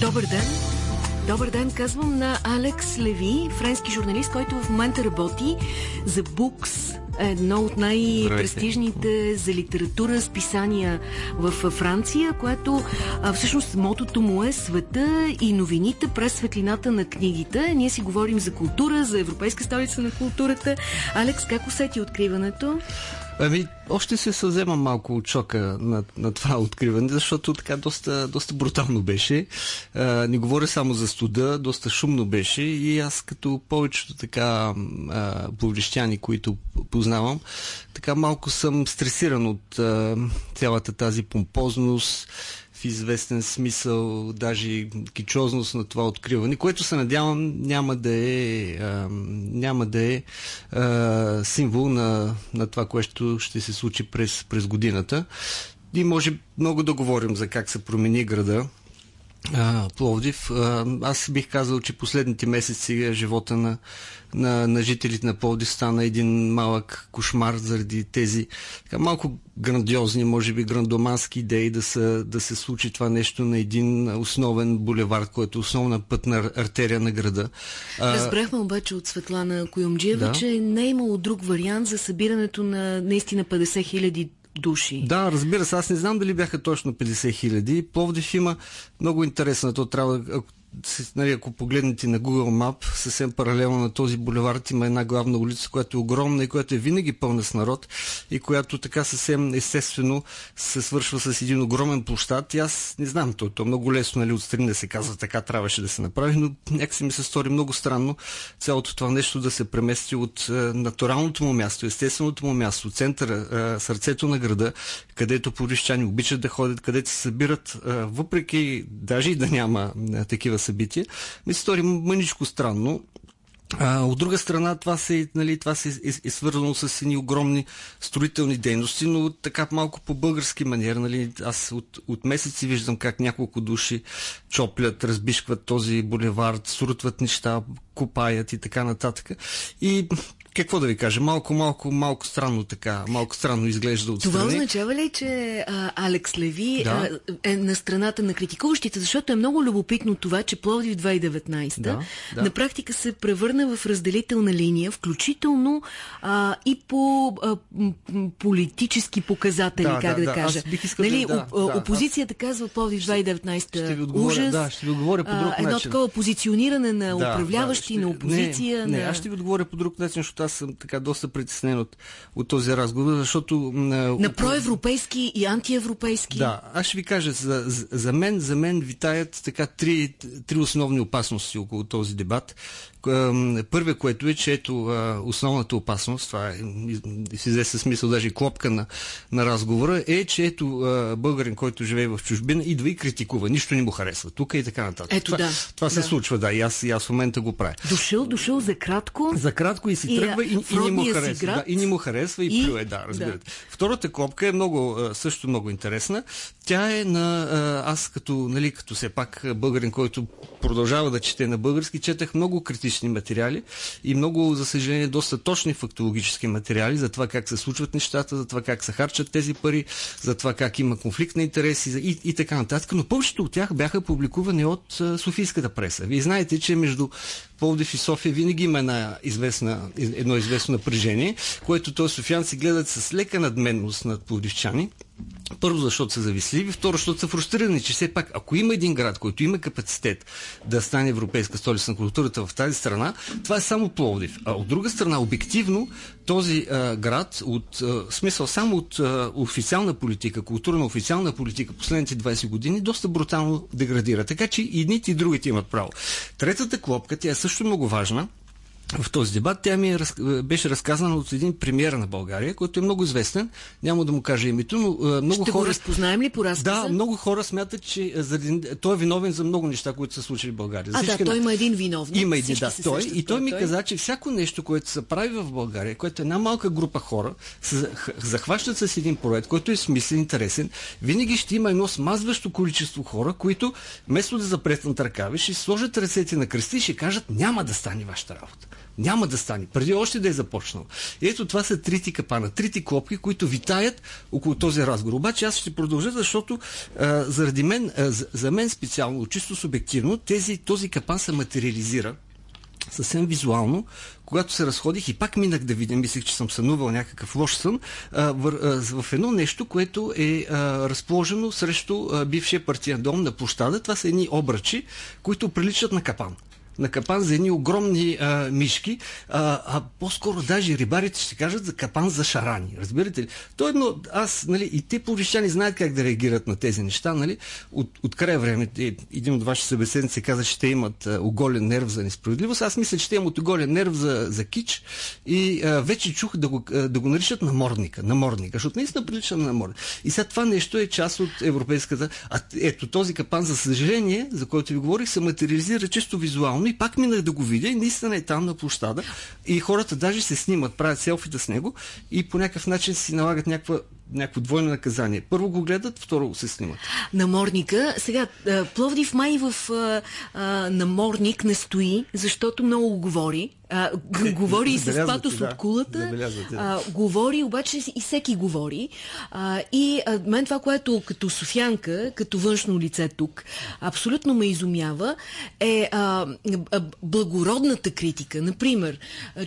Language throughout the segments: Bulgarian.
Добър ден! Добър ден, казвам на Алекс Леви, френски журналист, който в момента работи за Букс, едно от най-престижните за литература списания в Франция, което а, всъщност мотото му е света и новините през светлината на книгите. Ние си говорим за култура, за Европейска столица на културата. Алекс, как усети откриването? Ами, още се съвзема малко от шока на, на това откриване, защото така доста, доста брутално беше. А, не говоря само за студа, доста шумно беше и аз като повечето така повлещяни, които познавам, така малко съм стресиран от а, цялата тази помпозност, в известен смисъл, даже кичозност на това откриване, което се надявам няма да е, а, няма да е а, символ на, на това, което ще се случи през, през годината. И може много да говорим за как се промени града, а, Пловдив. А, аз бих казал, че последните месеци живота на, на, на жителите на Пловдив стана един малък кошмар заради тези така, малко грандиозни, може би грандомански идеи да се, да се случи това нещо на един основен булевард, който е основна пътна артерия на града. Разбрахме обаче от Светлана Коюмджиева, да? че не е имало друг вариант за събирането на наистина 50 хиляди души. Да, разбира се, аз не знам дали бяха точно 50 хиляди. Пловдив има много интересно. То трябва, ако нали, ако погледнете на Google Map, съвсем паралелно на този булевард има една главна улица, която е огромна и която е винаги пълна с народ и която така съвсем естествено се свършва с един огромен площад. И аз не знам, то, то много лесно нали, отстрани да се казва така трябваше да се направи, но някакси ми се стори много странно цялото това нещо да се премести от е, натуралното му място, естественото му място, центъра, е, сърцето на града, където порищани обичат да ходят, където се събират, е, въпреки даже и да няма е, такива събитие, ми се стори мъничко странно. А, от друга страна, това, се, нали, това се е, е свързано с едни огромни строителни дейности, но така малко по български манер. Нали, аз от, от месеци виждам как няколко души чоплят, разбишкват този булевард, срутват неща, копаят и така нататък. И какво да ви кажа, малко, малко, малко странно така, малко странно изглежда от Това означава ли, че а, Алекс Леви да. а, е на страната на критикуващите, защото е много любопитно това, че Пловдив 2019 да, да. на практика се превърна в разделителна линия, включително а, и по а, политически показатели, да, как да, да, кажа. нали, да, да, опозицията аз... казва Пловдив 2019 ще ви отговоря, ужас, да, ще ви отговоря по друг а, едно начин. такова позициониране на да, управляващи, да, ще... на опозиция. Не, на... не, аз ще ви отговоря по друг начин, защото аз съм така доста притеснен от, от този разговор, защото... На проевропейски и антиевропейски? Да, аз ще ви кажа, за, за мен, за мен витаят така три, три основни опасности около този дебат. Първе, което е, че ето основната опасност, това е в известен смисъл даже клопка на, на разговора, е, че ето българин, който живее в чужбина, идва и критикува. Нищо не му харесва. Тук и така нататък. Ето това, да. Това да. се случва, да. И аз, и аз в момента го правя. Дошъл, дошъл за кратко. За кратко и си и, тръгва и, и, не му харесва. Да, и не му харесва и, и плюе, да, разбирате. Да. Втората клопка е много, също много интересна. Тя е на аз като, нали, като все пак българин, който продължава да чете на български, четах много критични материали и много, за съжаление, доста точни фактологически материали за това как се случват нещата, за това как се харчат тези пари, за това как има конфликт на интереси и, и така нататък. Но повечето от тях бяха публикувани от Софийската преса. Вие знаете, че между Пловдив и София винаги има една известна, едно известно напрежение, което този софианци гледат с лека надменност над пловдивчани. Първо, защото са зависливи, второ, защото са фрустрирани, че все пак, ако има един град, който има капацитет да стане европейска столица на културата в тази страна, това е само Пловдив. А от друга страна, обективно, този а, град, от а, смисъл само от а, официална политика, културна официална политика последните 20 години, доста брутално деградира. Така че и едните и другите имат право. Третата клопка, тя е също много важна, в този дебат. Тя ми е, беше разказана от един премьер на България, който е много известен. Няма да му кажа името, но много Ще хора... го разпознаем ли по разказа? Да, много хора смятат, че заради... той е виновен за много неща, които са случили в България. А, да, той има един виновник. Има един, да. Той, и той ми той... каза, че всяко нещо, което се прави в България, което е една малка група хора, се захващат с един проект, който е смислен, интересен, винаги ще има едно смазващо количество хора, които вместо да запретнат ръкави, ще сложат ръцете на кръсти и ще кажат, няма да стане вашата работа. Няма да стане, преди още да е започнал. Ето това са трите капана, трите клопки, които витаят около този разговор. Обаче аз ще продължа, защото а, заради мен, а, за, мен специално, чисто субективно, тези, този капан се материализира съвсем визуално, когато се разходих и пак минах да видя, мислех, че съм сънувал някакъв лош сън, а, в, а, в едно нещо, което е а, разположено срещу бившия партиен дом на площада. Това са едни обръчи, които приличат на капан на капан за едни огромни а, мишки, а, а по-скоро даже рибарите ще кажат за капан за шарани. Разбирате ли? То едно, аз, нали, и те повишани знаят как да реагират на тези неща, нали? От, от края време един от вашите събеседници каза, че те имат а, оголен нерв за несправедливост. Аз мисля, че те имат оголен нерв за, за кич и а, вече чух да го, а, да го наричат намордника, намордника, защото наистина прилича на намордник. И сега това нещо е част от европейската... А ето този капан, за съжаление, за който ви говорих, се материализира чисто визуално и пак минах да го видя и наистина е там на площада. И хората даже се снимат, правят селфита с него и по някакъв начин си налагат някаква някакво двойно наказание. Първо го гледат, второ се снимат. Наморника. Сега, Пловдив май в а, наморник не стои, защото много говори. А, говори и с патос да, от кулата. Да. А, говори, обаче и всеки говори. А, и а, мен това, което като софянка, като външно лице тук, абсолютно ме изумява, е а, а, благородната критика. Например,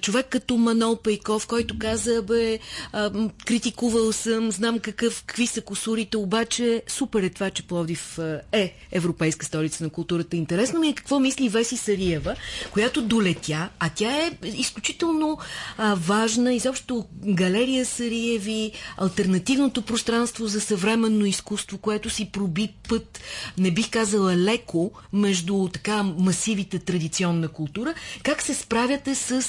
човек като Манол Пейков, който каза, бе, а, критикувал съм, знам какъв, какви са косурите, обаче супер е това, че Пловдив е Европейска столица на културата. Интересно ми е какво мисли Веси Сариева, която долетя, а тя е изключително а, важна. Изобщо галерия Сариеви, альтернативното пространство за съвременно изкуство, което си проби път, не бих казала леко, между така масивите традиционна култура. Как се справяте с,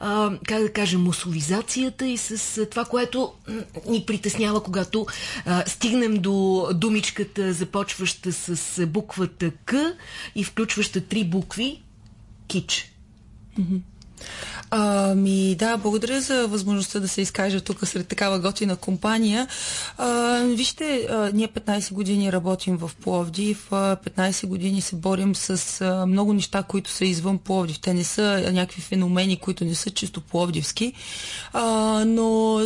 а, как да кажем, мусовизацията и с това, което ни притеснява, когато а, стигнем до думичката, започваща с буквата К и включваща три букви кич. Ами да, благодаря за възможността да се изкажа тук сред такава готина компания. А, вижте, а, ние 15 години работим в Пловдив, а, 15 години се борим с а, много неща, които са извън Пловдив. Те не са някакви феномени, които не са чисто пловдивски, а, но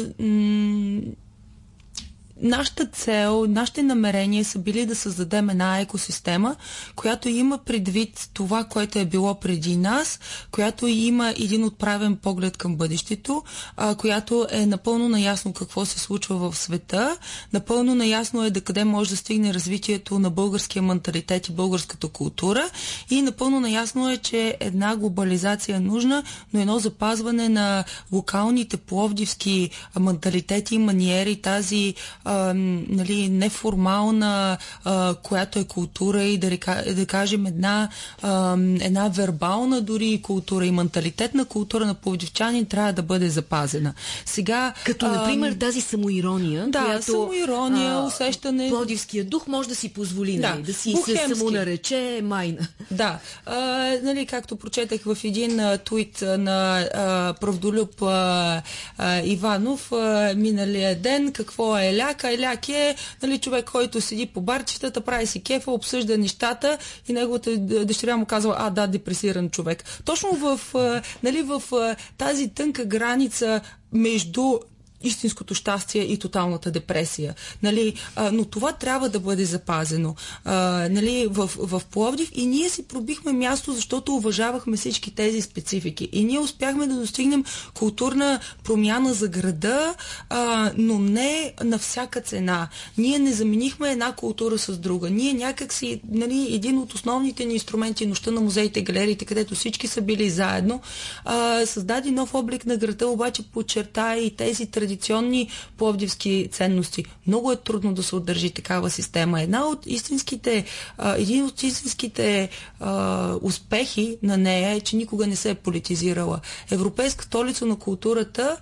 нашата цел, нашите намерения са били да създадем една екосистема, която има предвид това, което е било преди нас, която има един отправен поглед към бъдещето, а, която е напълно наясно какво се случва в света, напълно наясно е да къде може да стигне развитието на българския менталитет и българската култура. И напълно наясно е, че една глобализация е нужна, но едно запазване на локалните пловдивски менталитети и маниери, тази а, нали, неформална, а, която е култура и да, река, да кажем една, а, една вербална дори култура и менталитетна култура на пловдивчанин трябва да бъде запазена. Сега, Като, а, например, тази самоирония, да, която самоирония, а, усещане... Пловдивския дух може да си позволи, да, нали, да си се самонарече майна. Да, а, нали, както прочетах в един а, твит на а, правдолюб а, а, Иванов а, миналия ден, какво е ляка Ляка, ляк е нали, човек, който седи по барчетата, прави си кефа, обсъжда нещата и неговата дъщеря му казва, а да, депресиран човек. Точно в, нали, в тази тънка граница между истинското щастие и тоталната депресия. Нали? А, но това трябва да бъде запазено а, нали? в, в Пловдив и ние си пробихме място, защото уважавахме всички тези специфики. И ние успяхме да достигнем културна промяна за града, а, но не на всяка цена. Ние не заменихме една култура с друга. Ние някак си, нали, един от основните ни инструменти, нощта на музеите, галериите, където всички са били заедно, а, създаде нов облик на града, обаче подчерта и тези традиции традиционни пловдивски ценности. Много е трудно да се удържи такава система. Една от истинските, един от истинските успехи на нея е, че никога не се е политизирала. Европейска столица на културата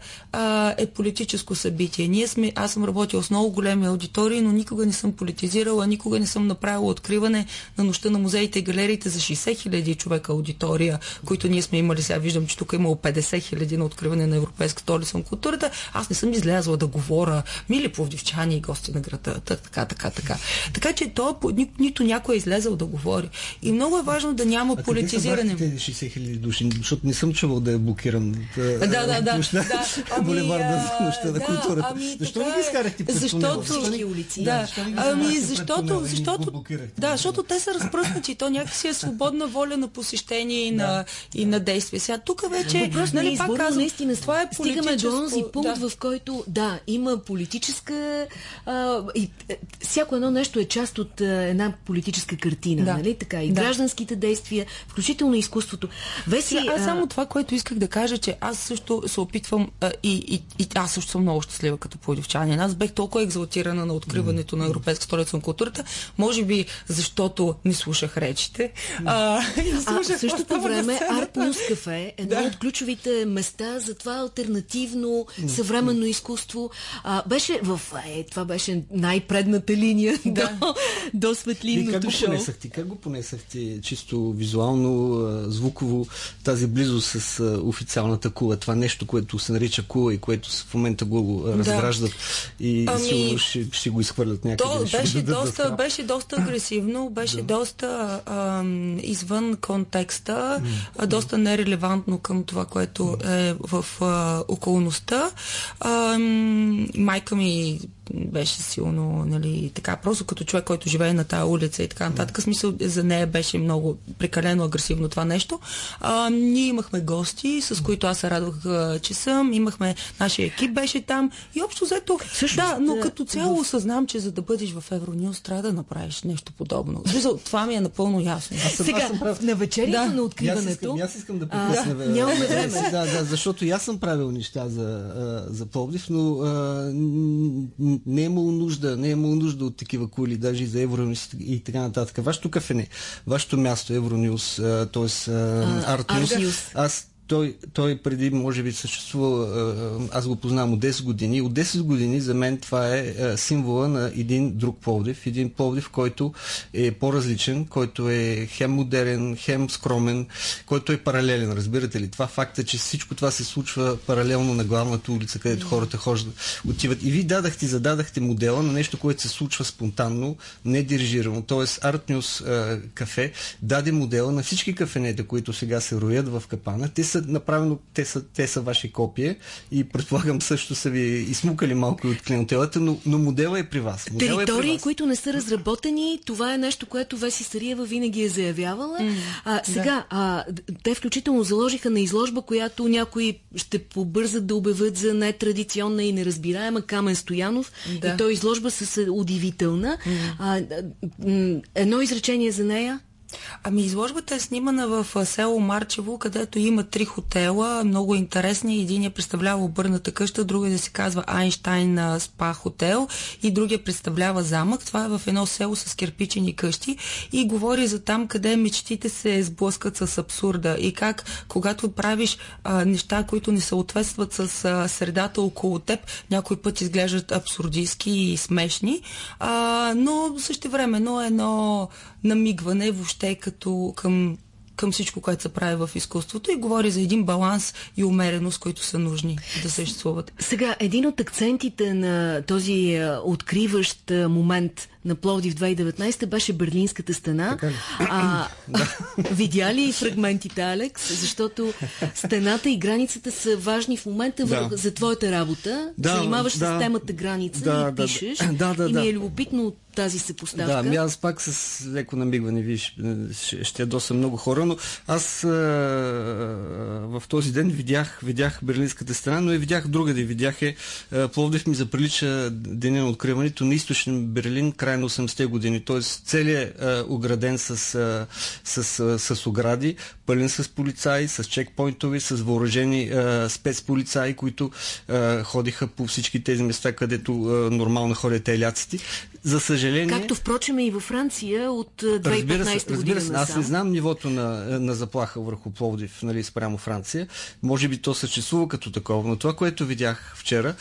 е политическо събитие. Ние сме, аз съм работила с много големи аудитории, но никога не съм политизирала, никога не съм направила откриване на нощта на музеите и галериите за 60 хиляди човека аудитория, които ние сме имали. Сега виждам, че тук е имало 50 хиляди на откриване на Европейска столица на културата. Аз не съм излязла да говоря, мили пловдивчани и гости на града, така, така, така. Така че то ни, нито някой е излезъл да говори. И много е важно да няма а политизиране. Къде са 60 хиляди души? Защото не съм чувал да е блокиран. Да, да, да. да, да. Ами, булеварда за нощта на културата. Ами, защо не ги изкарахте през защото, улици? Да, ами, защото, защото, да, защото те са разпръснати. То някакси е свободна воля на посещение и на, и на действие. Сега тук вече, нали, пак казвам, наистина, това е стигаме до този пункт, в който, да, има политическа... А, и, е, всяко едно нещо е част от а, една политическа картина, да. нали така? И да. гражданските действия, включително изкуството. Веси, а, аз само това, което исках да кажа, че аз също се опитвам а, и, и, и аз също съм много щастлива като плодивчанин. Аз бех толкова екзалтирана на откриването mm. на Европейска столица на културата, може би защото не слушах речите. Mm. А, а в същото време News Cafe е едно да. от ключовите места за това альтернативно съвременно изкуство. А, беше в... Е, това беше най-предната линия да. до, до светлинното как шоу. Го понесахте, как го понесахте чисто визуално, звуково, тази близост с официалната кула, това нещо, което се нарича кула и което в момента го да. разграждат и ами, сигурно ще, ще го изхвърлят някъде. То беше, доста, беше доста агресивно, беше да. доста ам, извън контекста, mm. доста нерелевантно към това, което е в а, околността. Ам, майка ми беше силно, нали, така, просто като човек, който живее на тази улица и така нататък. Смисъл, за нея беше много прекалено агресивно това нещо. А, ние имахме гости, с които аз се радвах, че съм. Имахме, нашия екип беше там и общо взето, Също, да, но като цяло осъзнам, че за да бъдеш в Евронюс, трябва да направиш нещо подобно. Смисъл, това ми е напълно ясно. Аз съм, Сега, аз съм прав. на вечерята да. на откриването... Аз искам, аз искам да прекъсна. Да, нямаме време. Да, да, защото аз съм правил неща за, за Пловдив, но а, не е имало нужда, не е имало нужда от такива кули, даже и за Евронюс и така нататък. Вашето кафене, вашето място Евронюс, т.е. Артнюс, аз той, той преди, може би, съществува, аз го познавам от 10 години. От 10 години за мен това е символа на един друг Пловдив. Един Пловдив, който е по-различен, който е хем модерен, хем скромен, който е паралелен. Разбирате ли? Това факта, че всичко това се случва паралелно на главната улица, където хората хождат, отиват. И ви дадахте, зададахте модела на нещо, което се случва спонтанно, не дирижирано. Тоест, Art News кафе даде модела на всички кафенета, които сега се роят в капана. Те са са направено, те са, те са ваши копия и предполагам също са ви измукали малко от клиентелата, но, но модела е при вас. Модела Територии, е при вас. които не са разработени, това е нещо, което Веси Сариева винаги е заявявала. Mm, а, сега, да. а, те включително заложиха на изложба, която някои ще побързат да обявят за нетрадиционна и неразбираема Камен Стоянов. Да. И той изложба с удивителна. Mm. А, едно изречение за нея. Ами изложбата е снимана в село Марчево, където има три хотела, много интересни. Един я представлява обърната къща, другия да се казва Айнштайн спа хотел и другия представлява замък. Това е в едно село с кирпичени къщи и говори за там, къде мечтите се сблъскат с абсурда и как, когато правиш а, неща, които не съответстват с а, средата около теб, някой път изглеждат абсурдистски и смешни, а, но също времено едно намигване въобще като към към всичко, което се прави в изкуството и говори за един баланс и умереност, които са нужни да съществуват. Сега, един от акцентите на този откриващ момент на Пловдив 2019 беше Берлинската стена. А, видя ли фрагментите, Алекс? Защото стената и границата са важни в момента да. за твоята работа. Да, Занимаваш да, с темата граница да, и пишеш. Да, да, и ми е любопитно от тази съпоставка. Да, ми аз пак с леко намигване, виж, ще, ядоса много хора, но аз а, в този ден видях, видях Берлинската стена, но и видях друга да видях е Пловдив ми заприлича деня на откриването на източен Берлин, край на 80-те години. Т.е. целият е ограден с, с, с, с огради, пълен с полицаи, с чекпоинтови, с въоръжени е, спецполицаи, които е, ходиха по всички тези места, където е, нормално ходят еляците. За съжаление... Както впрочем и във Франция от 2015 разбира се, разбира се, Аз не знам нивото на, на заплаха върху Пловдив, нали, спрямо Франция. Може би то съществува като такова, но това, което видях вчера,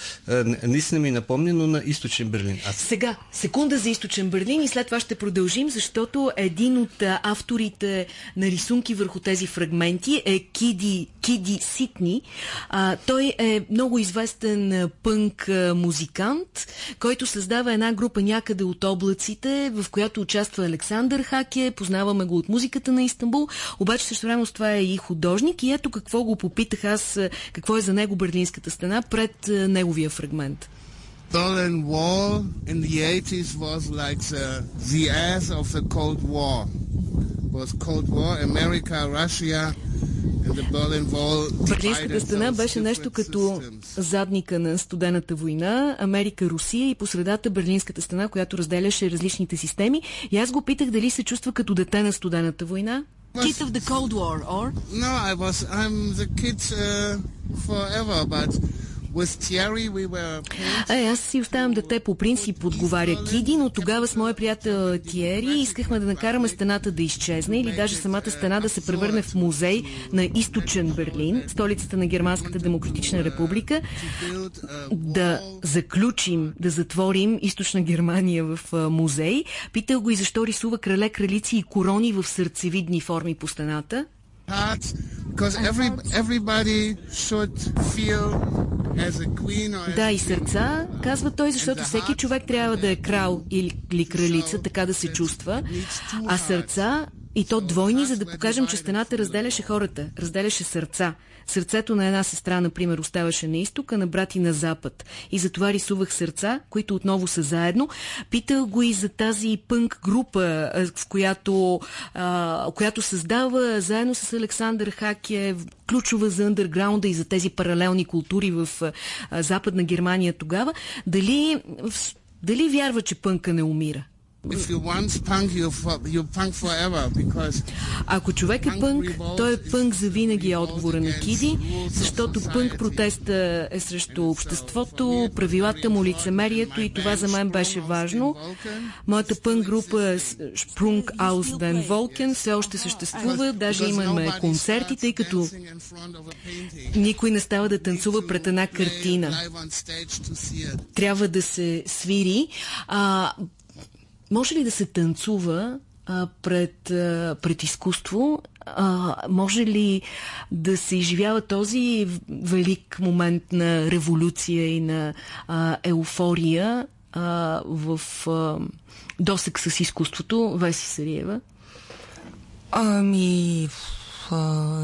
наистина ми напомня, но на източен Берлин. Аз... Сега, секунда за източен Берлин и след това ще продължим, защото един от авторите на рисунки върху тези фрагменти е Киди, Киди Ситни. А, той е много известен пънк музикант, който създава една група някъде от облаците, в която участва Александър Хаке, познаваме го от музиката на Истанбул, обаче също време с това е и художник и ето какво го попитах аз, какво е за него Берлинската стена пред неговия фрагмент. Berlin Wall in the 80s was like the, the ass of the Cold War. It was Cold War, America, Russia, Берлинската стена беше нещо като задника на студената война, Америка, Русия и по средата Берлинската стена, която разделяше различните системи. И аз го питах дали се чувства като дете на студената война. Kid of the Cold War, or? No, I was, I'm the kid uh, forever, but е, аз си оставям дете по принцип, отговаря Киди, но тогава с моя приятел Тиери искахме да накараме стената да изчезне или даже самата стена да се превърне в музей на източен Берлин, столицата на Германската демократична република, да заключим, да затворим източна Германия в музей. Питал го и защо рисува крале, кралици и корони в сърцевидни форми по стената. Every, да, и сърца, казва той, защото всеки човек трябва да е крал или кралица, така да се чувства, а сърца и то двойни, за да покажем, че стената разделяше хората, разделяше сърца. Сърцето на една сестра, например, оставаше на изток, а на брати на запад. И затова рисувах сърца, които отново са заедно. Питал го и за тази пънк група, в която, а, която създава заедно с Александър Хаке, ключова за андерграунда и за тези паралелни култури в а, Западна Германия тогава. Дали, дали вярва, че пънка не умира? Ако човек е пънк, той е пънк за винаги е отговора на Киди, защото пънк протеста е срещу обществото, правилата му, лицемерието и това за мен беше важно. Моята пънк група Sprung aus den Wolken все още съществува, даже имаме концерти, тъй като никой не става да танцува пред една картина. Трябва да се свири. А, може ли да се танцува а, пред, а, пред изкуство? А, може ли да се изживява този велик момент на революция и на а, еуфория а, в а, досек с изкуството? Веси Сариева? Ами,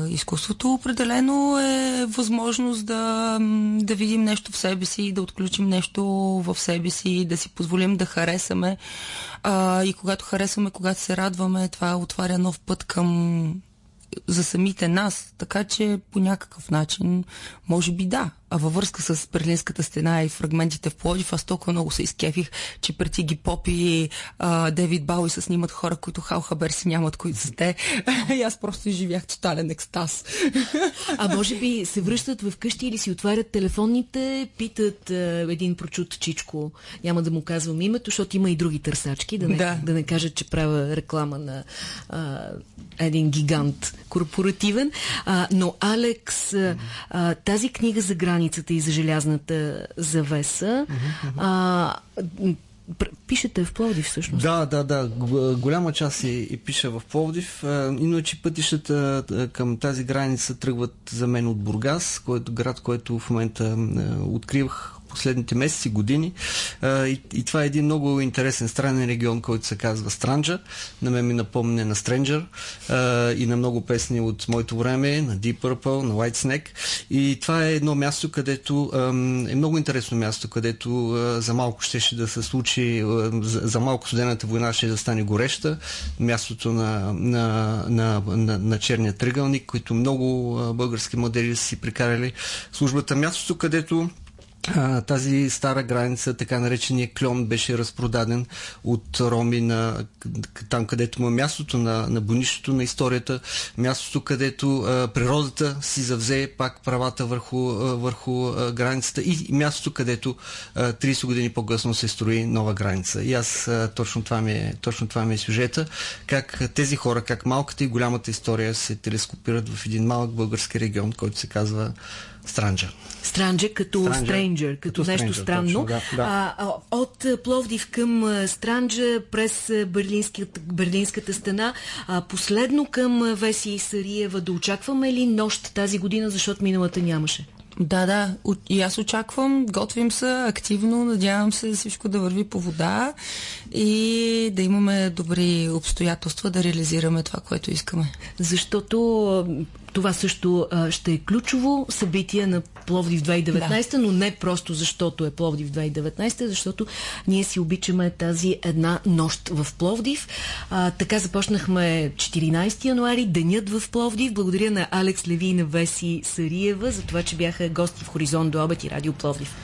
изкуството определено е възможност да, да видим нещо в себе си, да отключим нещо в себе си, да си позволим да харесаме. А, и когато харесваме, когато се радваме, това отваря нов път към за самите нас, така че по някакъв начин, може би да, а във връзка с Берлинската стена и фрагментите в Плодив, аз толкова много се изкефих, че преди ги Поп и а, Девид Бауи се снимат хора, които хал хабер си нямат, които са те. и аз просто изживях тотален екстаз. а може би се връщат в къщи или си отварят телефонните, питат а, един прочут чичко, няма да му казвам името, защото има и други търсачки, да не, да. да не кажат, че правя реклама на а, един гигант корпоративен. А, но Алекс, а, тази книга за грани границата и за желязната завеса. А, пишете в Пловдив всъщност. Да, да, да. Голяма част и, и пиша в Пловдив. Иначе пътищата към тази граница тръгват за мен от Бургас, който, град, който в момента откривах последните месеци, години. А, и, и това е един много интересен странен регион, който се казва Странджа. На мен ми напомня на Стренджър и на много песни от моето време, на Deep Purple, на White Snake. И това е едно място, където а, е много интересно място, където а, за малко щеше да се случи, а, за, за малко студената война ще да стане гореща. Мястото на, на, на, на, на черния тръгълник, които много а, български модели са си прикарали службата. Мястото, където тази стара граница, така наречения клон, беше разпродаден от роми на там, където му е мястото на, на бонището на историята, мястото, където а, природата си завзе пак правата върху, а, върху а, границата и мястото, където а, 30 години по-късно се строи нова граница. И аз а, точно, това ми е, точно това ми е сюжета, как тези хора, как малката и голямата история се телескопират в един малък български регион, който се казва Странджа. Странджа като стренджер, като, като нещо странно. Точно, да, да. А, от Пловдив към Странджа през Берлинската, Берлинската стена. А, последно към Веси Сариева да очакваме ли нощ тази година, защото миналата нямаше? Да, да. И аз очаквам, готвим се активно, надявам се всичко да върви по вода и да имаме добри обстоятелства да реализираме това, което искаме. Защото това също ще е ключово събитие на Пловдив 2019, да. но не просто защото е Пловдив 2019, защото ние си обичаме тази една нощ в Пловдив. А, така започнахме 14 януари, денят в Пловдив. Благодаря на Алекс Леви и на Веси Сариева за това, че бяха гости в Хоризонт до обед и Радио Пловдив.